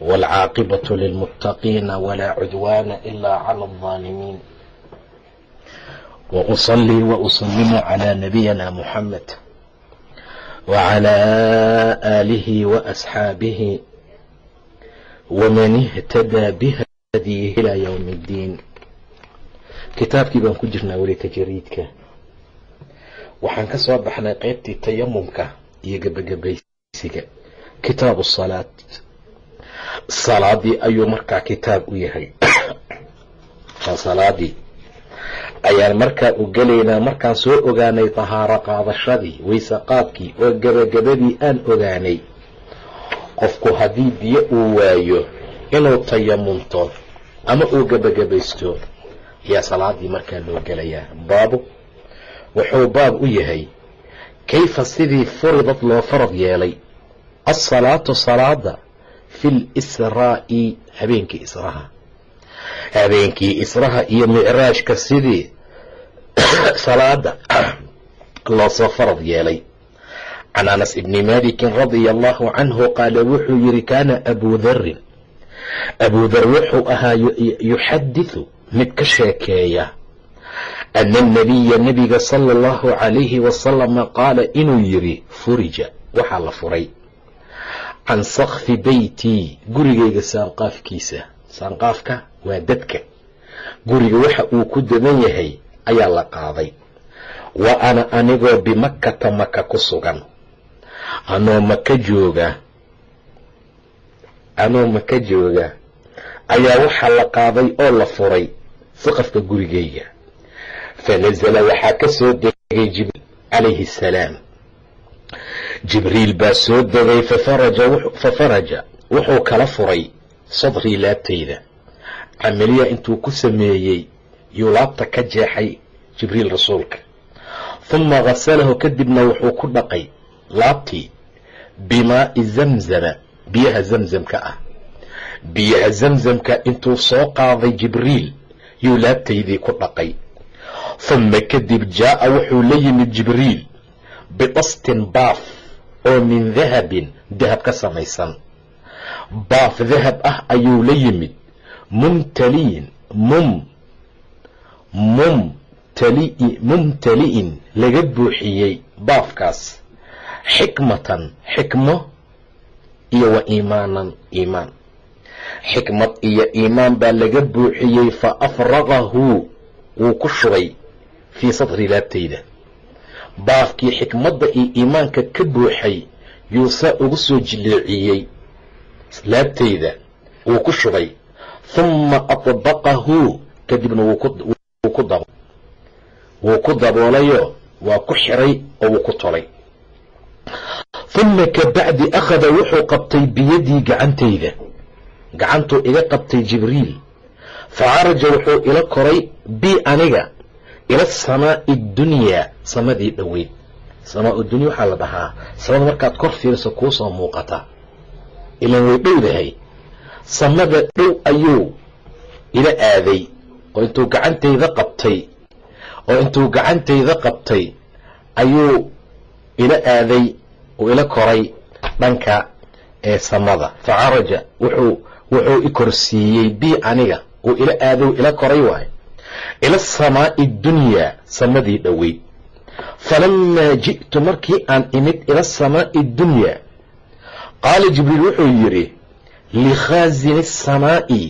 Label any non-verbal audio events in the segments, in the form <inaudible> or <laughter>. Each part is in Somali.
والعاقبة للمتقين ولا عدوان إلا على الظالمين وأصلي وأسلم على نبينا محمد وعلى آله وأصحابه ومن اهتدى بهديه إلى يوم الدين kitaabkii baan ku jirnaa weli tajriidka waxaan ka soo baxnay qeybtii tayamumka iyo gebagabaysiga kitaabu salaad salaadii ayuu markaa kitaab u yahay. <coughs> Salaadii. Ayaan markaa u gelaynaa markaan soo ogaanay tahaaro qaadashadii wayse qaadkii oo gebagabadii aan ogaanay. Qofku haddii biyo uu waayo inuu tayamunto ama uu gebagabaysto yaa salaadii markaa loo gelayaa. Baabu wuxuu baab u yahay kayfa sidii furidad loo farad yeelay? Alsalaatu salaada fi lisraa'i habeenkii israha habeenkii israha iyo micraajka sidii <coughs> salaada <coughs> loosoo farad yeelay. Can anas ibni malikin radia allahu canhu qaala wuxuu yihi kaana abuu darin abuu dar wuxuu ahaa yuxadiثu mid ka sheekeeya ana anabiya nebiga sala allahu calayhi wasalama qaala inuu yidhi furija. Waxaa la furay can sakfi beytii gurigayga saanqaafkiisa. Saanqaafka waa dadka. Guriga waxa uu ku dadan yahay ayaa la qaaday. Wa ana anigoo bimakkata maka ku sugan. Anoo maka jooga. Anoo maka jooga. Ayaa waxaa la qaaday oo la furay saqafka gurigayga fa nasala waxaa ka soo degay jibriil calayhi assalaam jibriil baa soo degay fa faraja wuxuu kala furay sadrii laabtayda. Camaliya intuu ku sameeyey yuu laabta ka jeexay jibriil rasuulka. Huma ghasalahu kadibna wuxuu ku dhaqay laabtii bimaa'i zamzama biyaha zamzamka ah. Biyaha zamzamka intuu soo qaaday jibriil yuu laabtaydii ku dhaqay. Huma kadib jaa'a wuxuu la yimid jibriil bidastin baaf oo min dahabin dahab ka samaysan. Baaf dahab ah ayuu la yimid. Mumtaliin mum mumtali mumtali'in laga buuxiyey baafkaas. Xikmatan xikmo iyo wa iimaanan iimaan. Xikmad iyo iimaan baa laga buuxiyey fa afraqahu wuu ku shubay fii sadri laabtayda baafkii xikmadda iyo iimaanka ka buuxay yuu saa ugu soo jileeciyey laabtayda wuu ku shubay. Humma adbaqahu kadibna wuu ku daboolayoo waa ku xiray oo wuu ku tolay. Humma kabacdi akhada wuxuu qabtay biyadii gacantayda. Gacantuu iga qabtay jibriil. Fa caraja wuxuu ila koray bi aniga ila samaa'i dunyaa samadii dhoweyd samaa dunya waxaa la dhahaa. Samada markaad kor fiiriso kuu soo muuqata. Ilan way dhowdahay samada dhow ayuu ila aaday. Oo intuu gacantayda qabtay oo intuu gacantayda qabtay ayuu ila aaday uu ila koray dhanka ee samada. Fa caraja wuxuu wuxuu i korsiiyey bi aniga. Uu ila aaday ila koray waayo ila samaa'i dunyaa samadii dhoweyd falamaa ji'tu markii aan imid ila samaa'i dunyaa qaala jibriil wuxuu yidhi likhaasini asamaa'i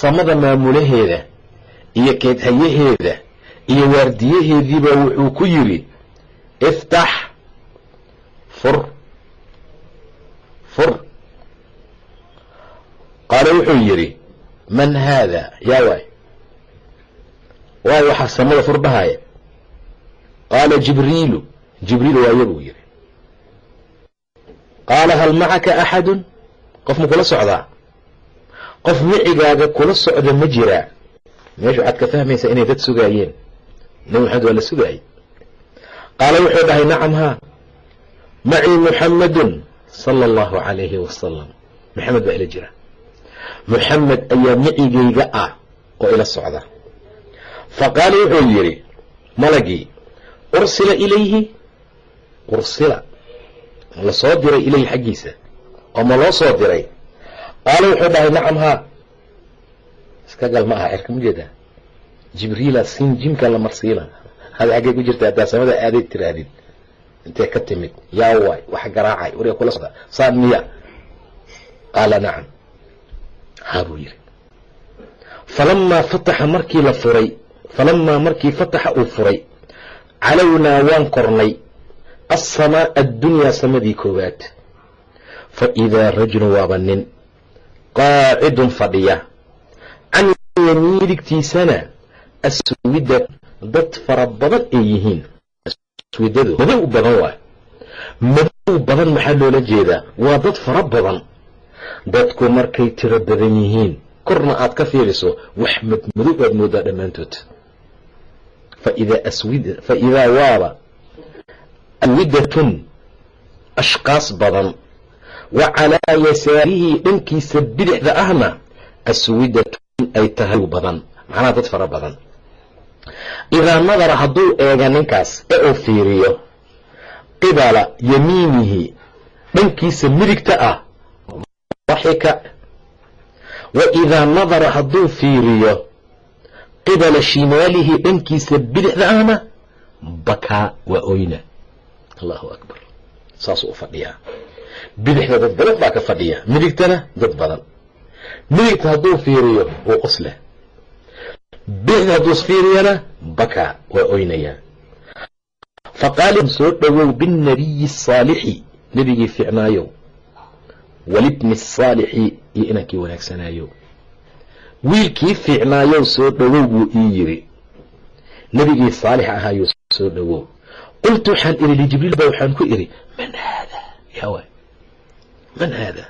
samada maamulaheeda iyo keedhayaheeda iyo waardiyaheediibaa wuxuu ku yidhi iftax fur fur qaala wuxuu yidhi man haada yaa waay waay waxaa samada furdhahaya qaala jibriilu jibriil waayo buu yidhi qaala hal macaka axadun qof ma kula socdaa qof micigaaga kula socda ma jiraa meesha waxaad ka fahmaysaa inay dad sugaayeen. Nabi maxamed waa la sugaayey qaala wuxuu dhahay nacam haa. Macii muxamadun sala allahu calayhi wasalam maxamed baa ila jira. Muxamed ayaa micigayga ah oo ila socda fa qaala wuxuu yidhi malagii ursila ilayhi? Ursila la soo diray ilayhi xaggiisa oo ma loo soo diray? Qaala wuxuu dhahay nacam haa. Iska gal ma aha cerka ma jeedaa. Jibriila siin jimka la marsiila. Hada xaggay ku jirta haddaa samada aaday tiraadid intee ka timid? Yaa wax garaacay wariga kula socda. Saa miya? Qaala nacam. Haa buu yidhi. Falamaa fataxa markii la furay falamaa markii fataxa uu furay calownaa waan kornay assamaa addunyaa samadii koowaad fa idaa rajulun waaba nin qaacidun fadhiya can yamiin midigtiisana aswida dad fara badan ay yihiin aswidadu madow badan waay madow badan maxaa loola jeedaa waa dad fara badan dadku markay tiro badan yihiin korna aad ka fiiriso wax madmadow aad moodaa dhammaantood fa idaa waaba aswidatun ashqaas badan wa calaa yasaarihi dhankiisa bidixda ahna aswidatun ay tahay badan macnaha dad fara badan idaa nadara hadduu eega ninkaas ee uu fiiriyo qibala yamiinihi dhankiisa midigta ah daxika wa idaa nadara hadduu fiiriyo qibala shimaalihi dhankiisa bidixda ahna bakaa waa oyna allahu akbar saasuu u fadhiyaa bidixda dad badan baa ka fadhiya midigtana dad badan midigta hadduu fiiriyo wuu qosleh bidixda hadduu fiiriyana bakaa waa oynayaa faqaala soo dhowow binnabiyi asaalixi nebigii fiicnaayow walibni asaalixi iyo inankii wanaagsanaayow wiilkii fiicnaayow soo dhowow buu ii yidhi. Nebigii saalix ahaayuu soo dhowow qultu waxaan idhi lijibriil ba waxaan ku idhi man haada yawa man haada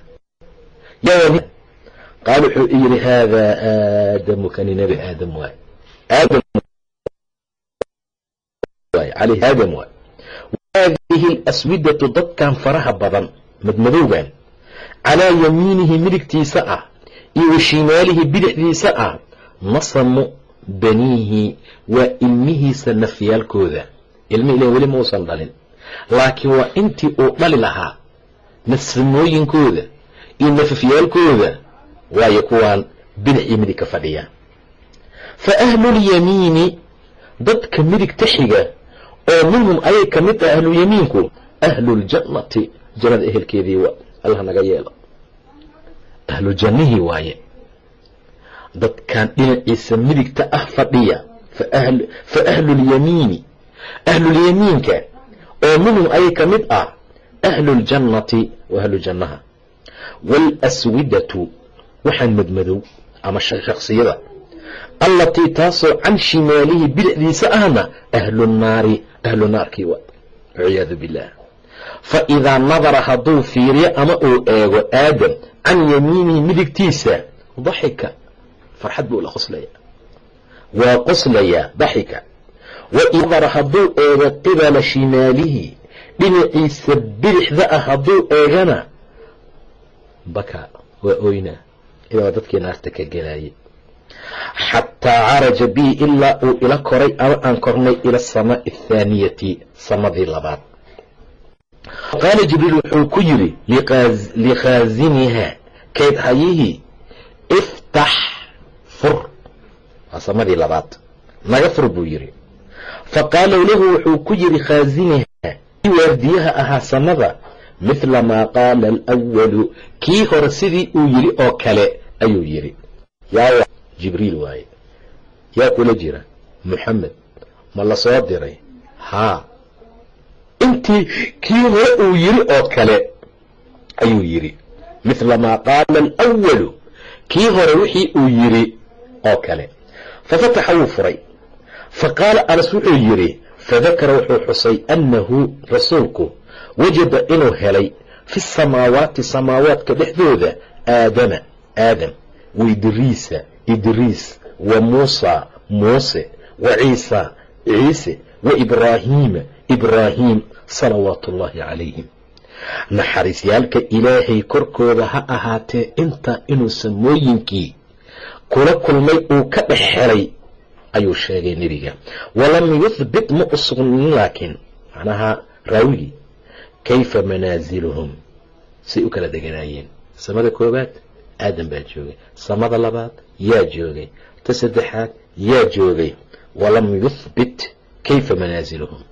yawa qaal wuxuu i yidhi haadaa aadamu kani nebi aadam waay. Aadam waay calayhi aadam waay. Haadihi alaswidatu dadkan faraha badan madmadowgan calaa yamiinihi midigtiisa ah iyo wa shimaalihi bidixdiisa ah nasamu baniihi waa ilmihiisa nafyaalkooda. Ilmi ilan weli ma uusan dhalin. Laakiin waa intii uu dhali lahaa nafsamooyinkooda iyo nafafyaalkooda waayo kuwaan bidix iyo midig ka fadhiya. Fa ahlulyamiini dadka midigta xiga oo minhum ayay ka mid ah ahlulyamiinku ahluljannati jannada ehelkeedii wa allah naga yeelo ahlu jannihii waaye. Dadkan dhinaciisa midigta ah fadhiya fa ahlulyamiini ahlulyamiinka oo minhum ayay ka mid ah ahluljannati wa ahlu jannaha. Waalaswidatu waxaan madmadow ama shaksiyada allatii taasoo can shimaalihi bidixdiisa ahna ahlunaari ahlu naarkii wa walciyaadu billaah fa idaa nadara hadduu fiiriyo ama uu eego aadam can yamiinihi midigtiisa daxika farxad buu la qoslaya waa qoslayaa daxika. Wa hadduu eego qibala shimaalihi dhinaciisa bidixda ah hadduu eegana baka waa oynaa ilaa dadkii naarta ka gelaayay. Xataa caraja bii ilaa uu ila koray ama aan kornay ila asamaai athaaniyati samadii labaad qaala jibriil wuxuu ku yidhi likhaasiniha kayd hayihii iftax fur waa samadii labaad naga fur buu yidhi faqaala lahu wuxuu ku yidhi khaasiniha kii waardiyaha ahaa samada mithla maa qaala alwalu kii hore sidii uu yidhi oo kale ayuu yidhi yaa jibriil waaye yaa kula jira muxamed ma la soo diray haa intii kii hore uu yidhi oo kale ayuu yidhi mithla maa qaala alwalu kii hore wixii uu yidhi oo kale. Fafataxa wuu furay. Fa qaala anas wuxuu yidhi fadakara wuxuu xusay annahu rasuulku wajada inuu helay fi samaawaati samaawaadka dhexdooda aadama aadam wa idriisa idriis wa muusa muuse wa ciisa ciise wa ibraahiima ibraahim salawaatu ullaahi calayhim naxariisyaalka ilaahay korkooda ha ahaatee inta inuu samooyinkii kula kulmay uu ka dhex helay ayuu sheegay nebiga. Walam yuhbit ma u sugnin laakiin macnaha raawigii kayfa manaaziluhum say u kala deganaayeen. Samada koowaad aadam baa joogay. Samada labaad yaa joogay. Ta saddexaad yaa joogay. Walam yuhbit kayfa manaaziluhum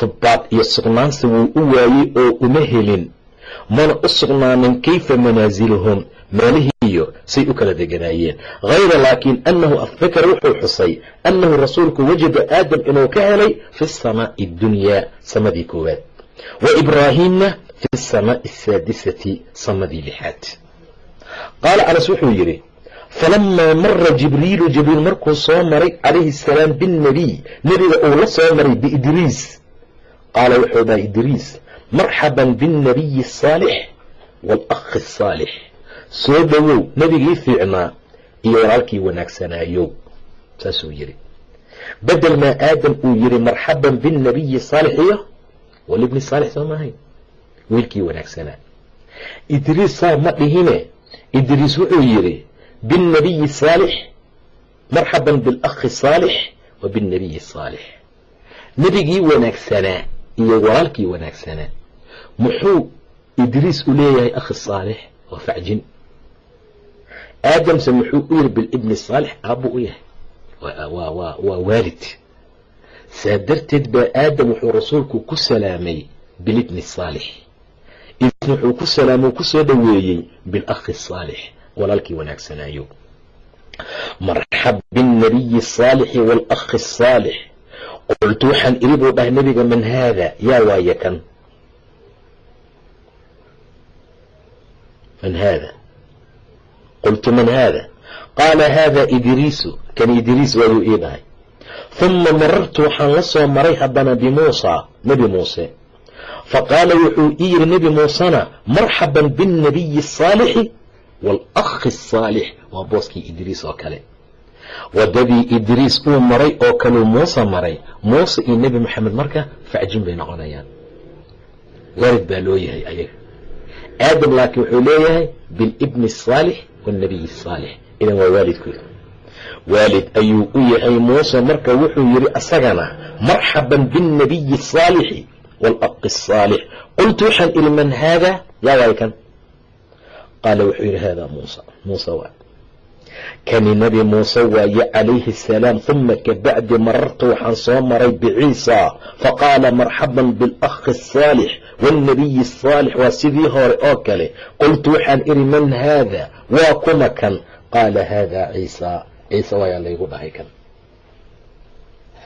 hubbaad iyo sugnaansi wuu u waayey oo uma helin. Mana u sugnaanin kayfa manaaziluhum meelihiiyo say u kala deganaayeen. Hayra laakiin annahu afdakar wuxuu xusay annahu rasuulku wajada aadam inuu ka helay fi samaa'i dunyaa samadii koowaad. Wa ibraahiimna fi samaa'i asaadisati samadii lixaad. Qaala anas wuxuu yidhi falamaa mara jibriilu jibriil markuu soo maray calayhi asalaam binnebiy nebiga uu la soo maray biidriis qaala wuxuu dhahay idriis marxaban biاnnabiyi asaalix waalakhi asaalix soo dhowow nebigii fiicnaa iyo walaalkii wanaagsanaayow saasuu yidhi bedel maa aadam uu yidhi marxaban biاnnabiyi saalix iyo walibni saalix soo maahayn wiilkii wanaagsanaa idriis saa ma dhihine idriis wuxuu yidhi biاnnabiyi saalix marxaban biاlakhi saalix wa biاnnabiyi saalix nebigii wanaagsanaa iyo walaalkii wanaagsanaa muxuu idriis u leeyahay akhi saalix waa facjin aadamse muxuu u yiri bilibni saalix aabbu u yahay waa waalid saa darteed baa aadam wuxuu rasuulku ku salaamay bilibni saalix idriis wuxuu ku salaamay o kusoo dhoweeyey bilakhi saalix walaalkii wanaagsanaayo marxab biاnnabiyi asaalixi waalakhi asaalix qultu waxaan iri buu dhahay nebiga man haada? Yaa waaye kan. Man haada? Qultu man haada? Qaala haada idriisu. Kan idriis waayuu ii dhahay. Huma marartu waxaan la soo maray haddana bimuusa nebi muuse. Faqaala wuxuu ii yidhi nebi muusena marxaban biاnnabiyi asaalixi waalakhi asaalix waa booskii idriis oo kale. Wadadii idriis uu maray oo kaluu muuse maray muuse iyo nebi maxamed marka facjin bay noqonayaan. Waalid baa loo yahay ayaga. Aadam laakiin wuxuu leeyahay bilibni asaalix waalnabiyi asaalix idan waa waalidkooda waalid ayuu u yahay muuse marka wuxuu yidhi asagana marxaban biاnnabiyi asaalixi waalaqi asaalix qultu waxaan ihi man haada? Yaa waay qaala wuxuu yidhi haadaa muusa. Muuse waa kani nebi muuse waaye calayhi asalaam huma kabacdi marartu waxaan soo maray biciisa faqaala marxaban bialakhi asaalix waalnabiyi asaalix waa sidii hore oo kale. Qultu waxaan idhi man haada? Waa kuma kan. Qaala haadaa ciisa. Ciise waayaa laygu dhahay kan.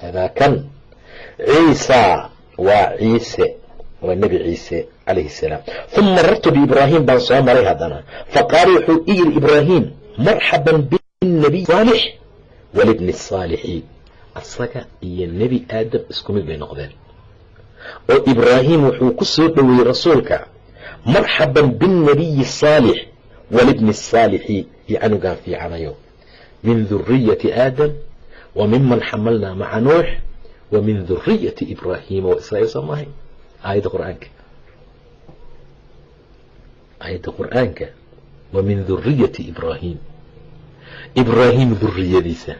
Haadaa kan? Ciisa. Waa ciise waa nebi ciise calayhi asalaam huma marartu biibraahim baan soo maray haddana. Faqaala wuxuu i yidhi ibraahim marxaban biاnnabiy saalix walibni saalixi asaga iyo nebi aadam isku mid bay noqdeen. Oo ibraahim wuxuu ku soo dhoweeyey rasuulka marxaban biاnnabiyi saalix walibni saalixi iyo canugaan fiicanayo min duriyati aadam wa miman xamalnaa maca nuux wa min duriyati ibraahiima wa israiil soo maahay aayadda qur'aanka. Aayadda qur'aanka. Wa min duriyati ibraahim ibraahim duriyadiisa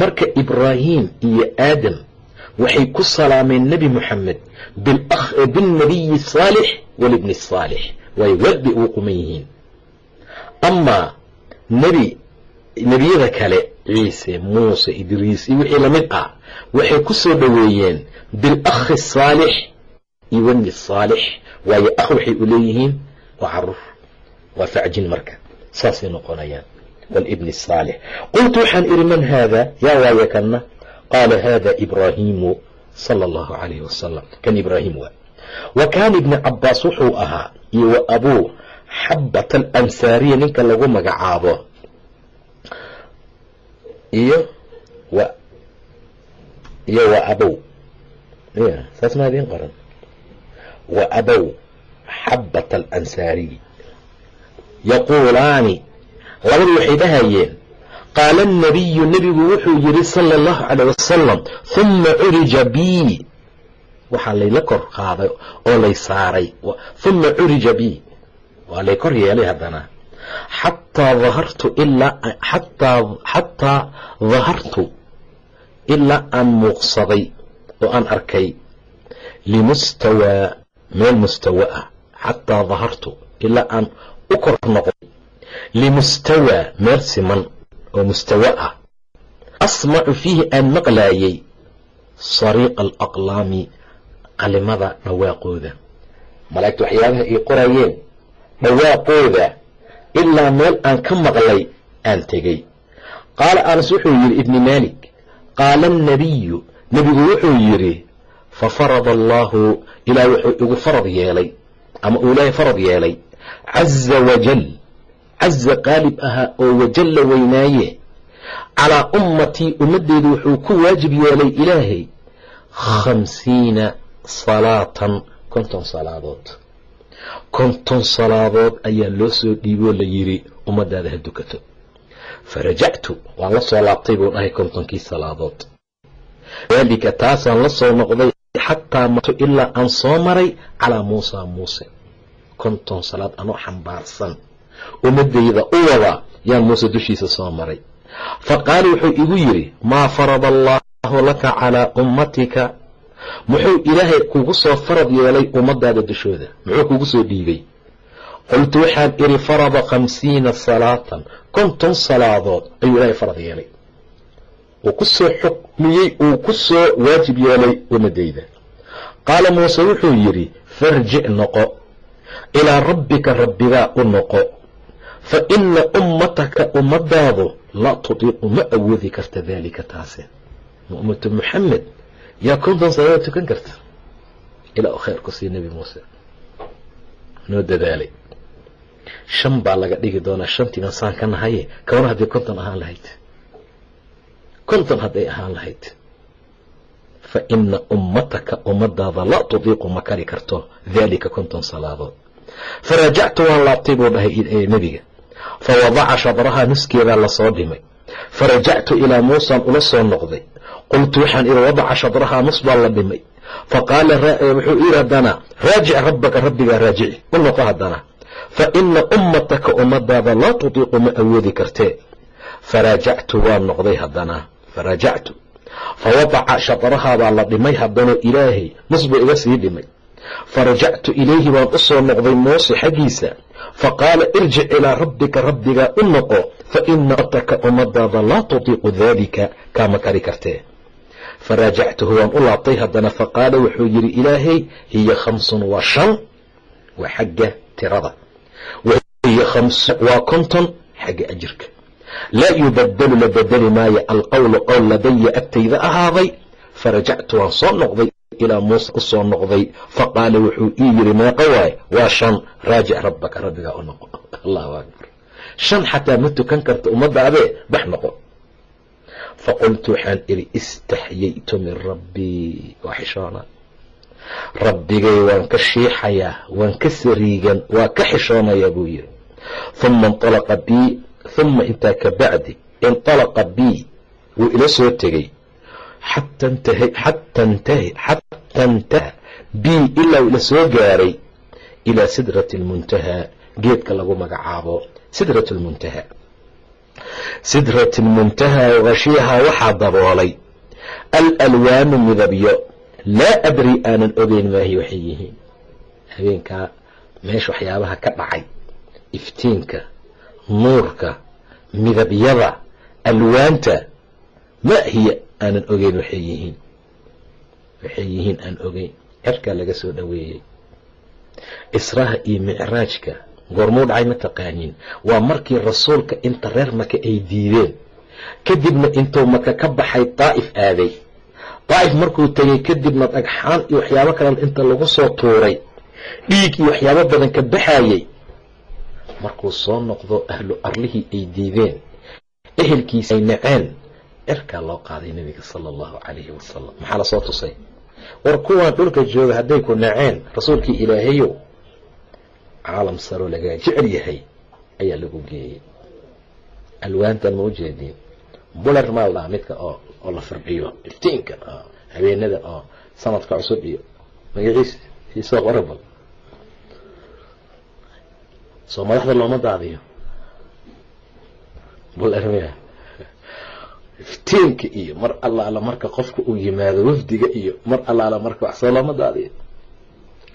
marka ibraahim iyo aadam waxay ku salaameen nebi moxamed biاnnabiyi saalix walibni saalix. Waayo waad bay ugu quman yihiin. Amaa nebi nebiyada kale ciise muuse idriis iyo wixii la mid ah waxay ku soo dhoweeyeen bilakhi saalix iyo wani saalix waayo akh waxay u leeyihiin waa carruur waa facjin marka saasay noqonayaan wlibni saalix qultu waxaan idhi man haada yaa waaye kanna qaala haada ibraahimu sala allahu calayhi wasalam kan ibraahim waa wa kaana ibni cabaas wuxuu ahaa iyo wa abuu xabat alansaariya ninka lagu magacaabo iyo wa iyo wa abow saas maa idiin qoran abow xabat alansaariy yaquulaani labadu waxay dhahayeen qaala annabiyu nebigu wuxuu yidhi sala allahu calayh wasalam huma curija bii waxaa layla kor qaaday oo lay saaray huma curija bii waa lay kor yeelay haddana xataa dahartu ilaa xataa dahartu ilaa aan muuqsaday oo aan arkay limustawaa meel mustawa ah xataa dahartu ilaa aan u kor noqday limustawaa meel siman oo mustawa ah. Asmacu fiihi aan maqlaayay sariiqa alaqlaami qalimada dhawaaqooda. Malaa'igta waxyaabaha ay qorayeen dhawaaqooda ilaa meel aan ka maqlay aan tegey qaala anas wuxuu yidhi ibni maalik qaala annabiyu nebigu wuxuu yidhi fa farada allaahu ilaah wuxuu igu farad yeelay ama uu ilaahay farad yeelay caza wajal caza qaalib ahaa oo wajalla weynaaye calaa ummatii ummaddeedu wuxuu ku waajib yeelay ilaahay khamsiina salaatan konton salaadood. Konton salaadood ayaa loo soo dhiiboo la yidhi ummaddaada ha dukato. Farajactu waan la soo laabtay buu dhahay kontonkii salaadood. Daalika taasaan la soo noqday xataa ilaa aan soo maray calaa muusa muuse konton salaad anoo xambaarsan ummadayda u wada yaan muuse dushiisa soo maray fa qaala wuxuu igu yidhi maa farada allaahu laka calaa ummatika muxuu ilaahay kugu soo farad yeelay ummadaada dushooda muxuu kugu soo dhiibay qultu waxaan idhi farada khamsiina salaatan konton salaadood ayuu ilaahay farad yeelay uu ku xukmiyey uu ku soo waajib yeelay ummadayda qaala muuse wuxuu yidhi farjic noqo ilaa rabbika rabbigaa u noqo fa ina ummataka ummadaadu laa tutiiqu ma awoodi karta daalika taase. Ummatu muxamed yaa konton salaadood tukan karta? Ilaa u khayr ku sii nebi muuse. Noo dadaalay. Shan baa laga dhigi doonaa shantiiban saan ka nahaye kawana hadday konton ahaan lahayd konton hadday ahaan lahayd. Fa ina ummataka ummadaada laa tudiiqu ma kari karto daalika konton salaadood. Farajactu waan laabtay buu dhahay nebiga. Fa wadaca shadrahaa la soo dhimay. Farajactu ilaa muusaan ula soo noqday. Qultu waxaan idhi wadaca shadrahaa nus baa la dhimay. Fa wuxuu ii haddana raajic rabbaka rabbigaa raajici u noqo haddana. Fa ina ummataka ummadaada laa tutiiqu ma awoodi kartee. Faraajactu waan noqday haddana faraajactu fa wadaca shadrahaa baa la dhimay haddanoo ilaahay nus buu iga sii dhimay farajactu ilayhi waan u soo noqday muuse xaggiisa fa qaala irjic ilaa rabbika rabbigaa u noqo fa ina ummataka ummadaada laa tutiiqu daalika kaama kari kartee faraajactuhu waan u laabtay haddana fa qaala wuxuu yidhi ilaahay hiya khamsun waa shan waa xagga tirada wahiya khamsun waa konton xagga ajirka laa yubadalu la bedeli maayo alqowlu qowl ladaya agtayda ahaaday farajactu waan soo noqday ilaa muuse u soo noqday fa qaala wuxuu ii yidhi meeqa waay waa shan raajic rabbaka rabbigaa u noqo allahu akbar shan xataa ma tukan karta ummadda adee bax noqo faqultu waxaan idhi istaxyaytu min rabbii waa rabbigay waan ka shiixayaa waan ka sariigan waa ka xishoonayaa buu yidhi uma inalaqa bii uma intaa ka bacdi inalaqa bii wuu ila soo tegey xata intaha bii ilaa uu ila soo gaaray ilaa sidrati lmuntahaa geedka lagu magacaabo sidrat lmuntaha sidrat lmuntahaa gashiyahaa waxaa daboolay alalwaanu midabyo laa adri aanan ogeyn maahi waxay yihiin habeenkaa meesha waxyaabaha ka dhacay iftiinka nuurka midabyada alwaanta ma hiya aanan ogeyn waxay yihiin. Waxay yihiin aan ogeyn. Cerkaa laga soo dhoweeyey israha iyo micraajka goormuu dhacay ma taqaaniin waa markii rasuulka inta reer maka ay diideen. Kadibna intuu maka ka baxay daa'if aaday. Daa'if markuu tegey kadibna dhagxaan iyo waxyaabo kale inta lagu soo tuuray. Dhiig iyo waxyaabo badan ka baxayey markuu soo noqdo ahlu arlihii ay diideen ehelkiisa ay naceen cirkaa loo qaaday nebiga sala allahu calayhi wasalam maxaa la soo tusay? War kuwan dhulka jooga hadday ku naceen rasuulkii ilaahayow caalam saroo lagaa jecel yahay ayaa lagu geeyey. Alwaantan ma ujeediin bular maa ladhaha midka oo oo la firdhiyo iftiinka habeenada oo sanadka cusub iyo magaciisa hiisoo qorabal soo madaxda looma daadiyo miya iftiinka iyo mar allaala marka qofka uu yimaado wafdiga iyo mar allaala marka wax soo looma daadiyo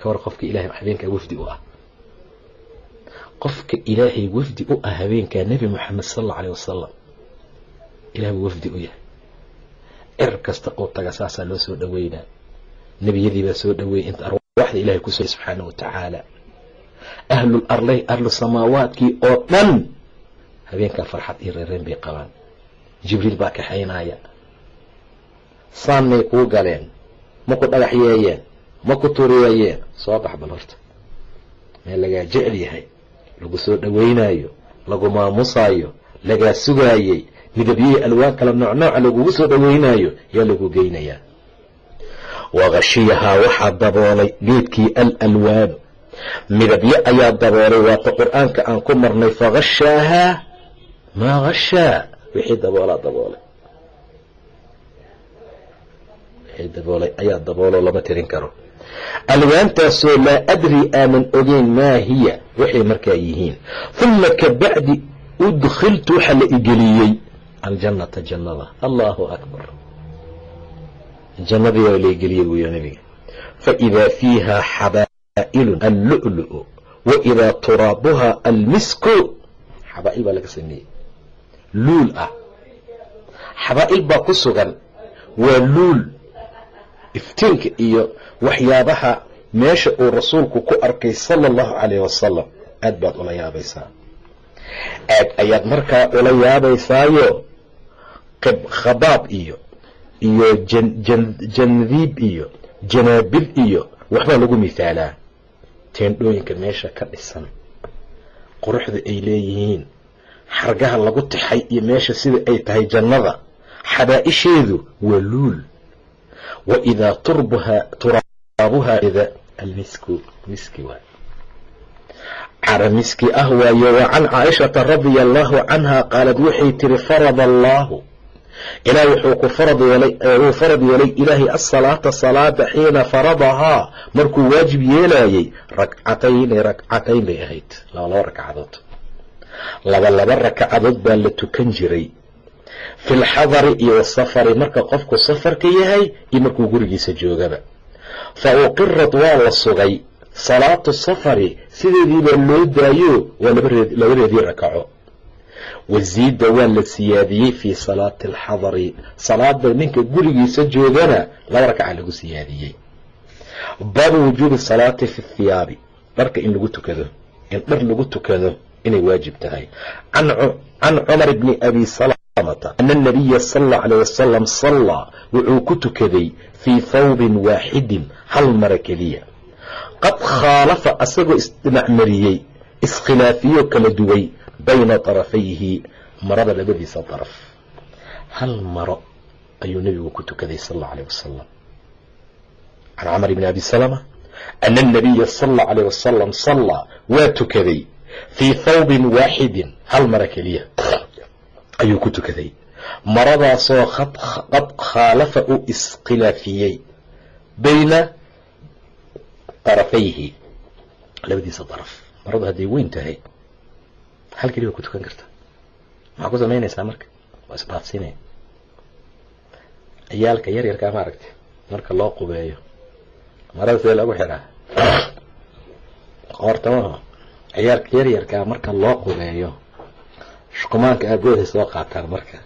kawar qofka ilahay habeenkaa wafdi u ah. Qofka ilaahay wafdi u ah habeenkaa nebi moxamed sal allau aleyh wasalam ilahay buu wafdi u yahay. Cer kasta oo taga saasaa loo soo dhaweynaa. Nebiyadii baa soo dhaweeyay inta arwaxda ilahay ku soo subxaana wa tacaala ahlul arlay ahlu samaawaadkii oo dhan habeenkaa farxad iyo reereen bay qabaan. Jibriil baa kaxaynaya saanmay kuu galeen ma ku dhagax yeeyeen ma ku turiyeeyeen soo bax bal horta meel lagaa jecel yahay lagu soo dhaweynaayo lagu maamusaayo lagaa sugaayey midabyihii alwaan kala noocnooca lagugu soo dhaweynaayo yaa lagu geynayaa. Wakhashiyahaa waxaa daboolay geedkii al alwaanu midabyo ayaa daboolay waata qur'aanka aan ku marnay fakhashaahaa maa khashaa wixii daboolaa daboolay. Wixii daboolay ayaa dabooloo lama tirin karo. Alwaantaasoo laa adri aanan ogeyn maa hiya. Waxay markaa yihiin. Uma kabacdi udkhiltu waxaa la igeliyey. Aljannata jannada. Allahu akbar. Jannadii waa la igeliyey buuya nabiga. Faidaa fiiha xabaa'ilun allu'lu'u waidaa turaabuha almisku xabaa'il baa laga sameeyey luul ah xabaa'il baa ku sugan waa luul iftiinka iyo waxyaabaha meesha uu rasuulku ku arkay sala allahu calayh wasalam aad baad ula yaabaysaa aad ayaad markaa ula yaabaysaayo khabaab iyo iyo jandiib iyo janaabil iyo waxbaa lagu mithaalaa teendhooyinka meesha ka dhisan. Quruxda ay leeyihiin xargaha lagu tixay iyo meesha sida ay tahay jannada xabaa'isheedu waa luul. Wa idaa turbuha turaabuha almisku miski waay cara miski ah waayo wa can caaishata radia allahu canha qaalad waxay tiri farada allaahu ilaah wuxuu ku farad yeelay wuu farad yeelay ilaahay asalaata salaada xiina faradahaa markuu waajib yeelayay ragcatayni ragcatayn bay ahayd laba laba ragcadood laba laba ragcadood baa la tukan jiray. Fi lxadari iyo wasafari marka qofku safarka yahay iyo markuu gurigiisa joogaba. Fa uqirat waa la sugay. Salaatu safari sideediibaa loo daayo waa labadeedii rakaco wasiida waa la siyaadiyey fii salaati alxadari. Salaada ninka gurigiisa joogana laba rakaca lagu siyaadiyey. Baabu wujuubi salaati fi thiyaabi. Dharka in lagu tukado in dhar lagu tukado inay waajib tahay. Can cumar bni abi salamata ana anabiya sala allau alayh wasalam sallaa wuxuu ku tukaday fii thawbin waaxidin hal mara keliya. Qad khaalafa asagoo isdhinac mariyey iskhilaafiyoo kala duway bayna tarafayhi marada labadiisa daraf hal maro ayuu nebigu ku tukaday sal allau alayh wasalam can camar bni abi salama ana anabiya sala allau alayh wasalam sallaa waa tukaday fii thawbin waaxidin hal mara keliya ayuu ku tukaday. Maradaasoo qad khaalafa uu iskhilaafiyey bayna darafayhi labadiisa daraf maradu hadday weyn tahay hal waa ku tukan karta. Maxaa ku samaynaysaa marka. Waa isdhaafsinaya ciyaalka yar yarkaa maaragta marka loo qubeeyo marada sidee lagu xiraa. Qoortamaho ciyaalka yar yarkaa marka loo qubeeyo shukumaanka aabooday soo qaataan marka.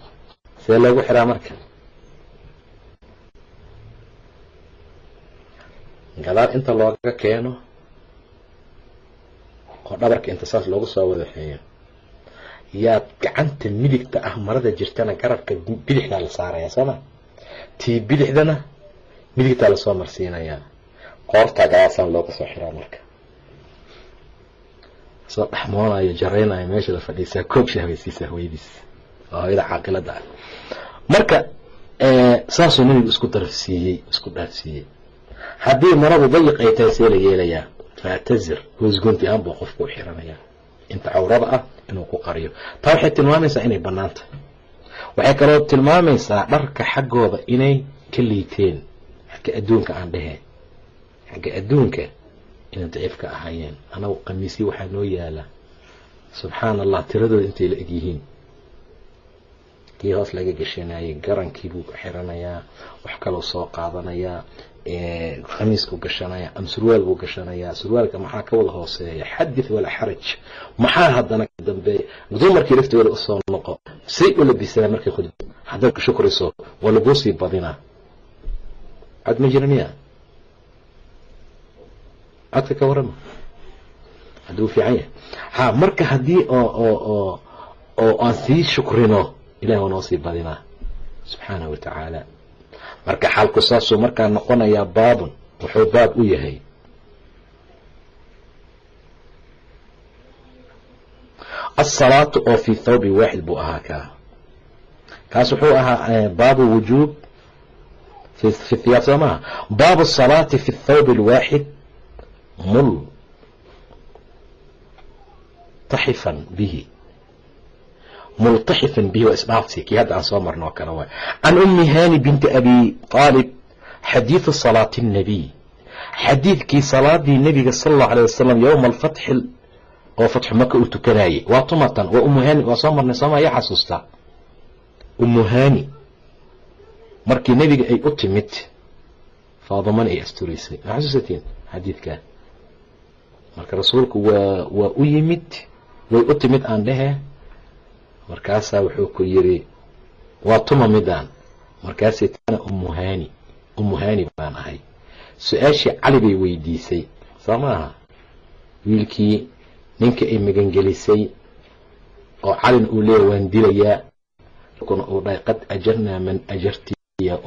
Sidee loogu xiraa marka. Gadaal inta looga keeno oo dhabarka inta saas loogu soo wadaxeeyo yaad gacanta midigta ah marada jirtana garabka bidixdaa la saaraya sooma tii bidixdana midigtaa la soo marsiinayaa. Qoortaa gadaasaan looga soo xiraa marka. Soo dhaxmoonayo jaraynayo meesha la fadhiisaa koog shahbaysiisaa haweydiis oo hooyada caaqilada ah. Marka saasuu nabigu isku darafsiiyey isku dhaafsiiyey haddii maradu dayiq ay tahay see la yeelayaa faatazir hoosgoonti aan buu qofku u xiranayaa inta cawrada ah inuu ku qariyo. Taa waxay tilmaamaysaa inay bannaan tahay waxay kaloo tilmaamaysaa dharka xaggooda inay ka liiteen xagga adduunka aan dheheen. Xagga adduunka inay daciif ka ahaayeen. Anagu qamiisyi waxaa noo yaalla. Subxaana allah tiradooda intay la egyihiin kii hoos laga gashanayay garankii buu xiranayaa wax kaloo soo qaadanayaa khamiiskuu gashanaya ama surwaal buu gashanayaa surwaalka maxaa ka wada hooseeya? Xadith walaa xaraj. Maxaa haddana ka dambeeya? Dumarkii laftooda u soo noqo say u labisanaa markay khudba haddaad ku shukriso waa laguu sii badinaa cod ma jira miya? Codka ka warama hadduu fiican yahay. Ha marka haddii oo oo oo oo aan sii shukrino ilahi waa noo sii badinaa. Subxaanahu wa tacaala marka xaalku saasuu markaa noqonayaa baabun wuxuu baab u yahay. Asalaatu oo fii thawbi waaxid buu ahaa kaa. Kaas wuxuu ahaa baabu wujuub. Fi thiyaab soo maha baabu asalaati fi thawbi alwaaxid mul taxifan bihi multaxifan bihi waa isdhaafsi kii hadda aan soo marno oo kale waay can ummi haani binti abi aalib xadiidu salaati اnnabiy xadiidkii salaadii nebiga sala allau alay wasalam yowma alfatxi oo fatxu maka uu tukanayey waa tumatan waa umuhaani waa soo marnay sooma ayaa xasuustaa umuhaani markii nebiga ay u timid faadamana ay asturaysay ma xasuusateen xadiidkaa marka rasuulku waa waa u yimid way u timid aan dhehee markaasaa wuxuu ku yiri waa tuma midaan. Markaasay tana umuhani umuhani baan ahay. Su'aashii cali bay weydiisay soo maaha wiilkii ninka ay magangelisay oo calin uu leeya waan dilayaa kuna uu dhahay qad ajarnaa man ajarti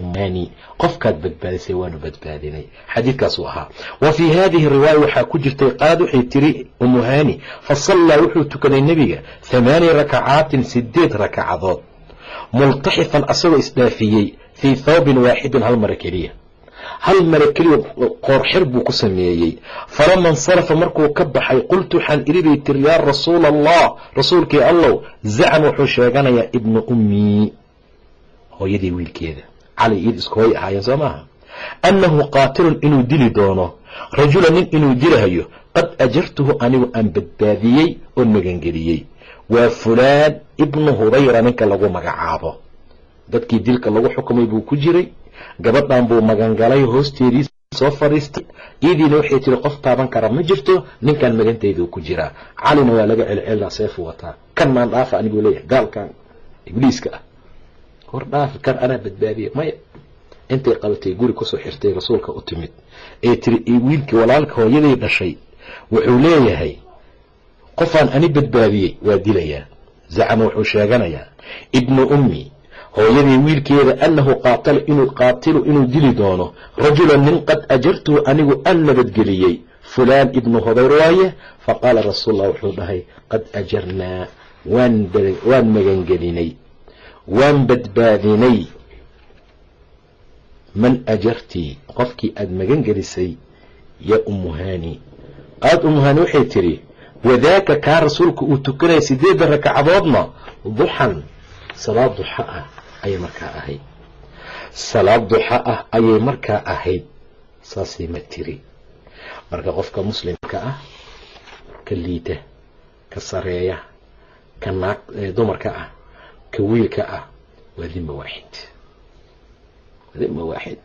umani qofkaad badbaadisay waanu badbaadinay xadiidkaasuu ahaa wa fii hadihi riwaaya waxaa ku jirtay qaad waxay tiri umuhani fasallaa wuxuu tukaday nebiga hamaani rakacaatin sideed rakacadood multaxifan asagoo isdhaafiyey fii thawbin waaxidin hal mara keliya hal mara keliya qoorxir buu ku sameeyey falama insarafa markuu ka baxay qultu waxaan iri bay tiri yaa rasuula allah rasuulkii allow zacam wuxuu sheeganayaa ibnu ummii hooyadii wiilkeeda cali iid isku hooy ahaayeen soo maaha annahu qaatilun inuu dili doono rajula nin inuu dilahayo qad ajartuhu anigu aan badbaadiyey oo magangeliyey. Waa fulaan ibnu hurayra ninka lagu magacaabo. Dadkii dilka lagu xukumay buu ku jiray gabadhan buu magangalay hoosteedii soo fadhiistay. Iidiina waxay tiri qof taaban kara ma jirto ninkan magantaydu ku jiraa calina waa laga celcelina seefu wataa. Kan maan dhaafa aniguu leeyahay gaalkan ibliiska ah hor dhaafi kan anaa badbaadiya maya intay qabatay guri ku soo xirtay rasuulka u timid. Ee tiri wiilkii walaalka hooyaday dhashay. Wuxuu leeyahay qofaan ani badbaadiyey waa dilayaa. Zacama wuxuu sheeganayaa ibnu ummi hooyadii wiilkeeda annahu qaatala inuu qaatilu inuu dili doono rajulan nin qad ajartuhu anigu aan nabadgeliyey fulaan ibnu hudayr waaye? Faqaala rasuullah wuxuu dhahay qad ajarnaa waan magangelinay waan badbaadinay man ajartii qofkii aada magan gelisay yaa umuhani qaad umuhani waxay tidhi wadaaka kaa rasuulka uu tukanaya sideedda rakacadoodna duxan salaad duxa ah ayay markaa ahayd salaad duxa ah ayay markaa ahayd saasay ma tiri marka qofka muslimka ah ka liita ka sareeya ka naag dumarka ah ka wiilka ah waa dima waaxid. Waa dima waaxid.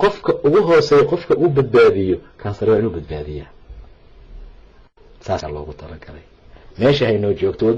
Qofka ugu hooseeya qofka uu badbaadiyo kaan sare waa inuu badbaadiyaa. Saasaa loogu talagalay. Meesha haynoo joogto